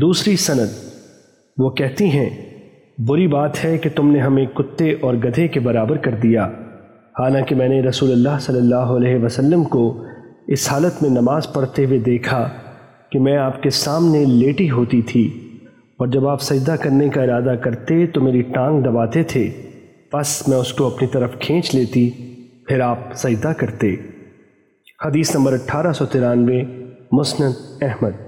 دوسری سند۔ وہ کہتی ہیں، بری بات ہے کہ تم نے ہمیں کتے اور گدھے کے برابر کر دیا۔ حالانکہ میں نے رسول اللہ صلی اللہ علیہ وسلم کو اس حالت میں نماز پڑھتے ہوئے دیکھا کہ میں آپ کے سامنے لیٹی ہوتی تھی۔ اور جب آپ سجدہ کرنے کا ارادہ کرتے تو میری ٹانگ دباتے تھے۔ بس میں اس کو اپنی طرف کھینچ لیتی، پھر آپ سجدہ کرتے۔ حدیث نمبر اٹھارہ سو ترانوے، مسند احمد۔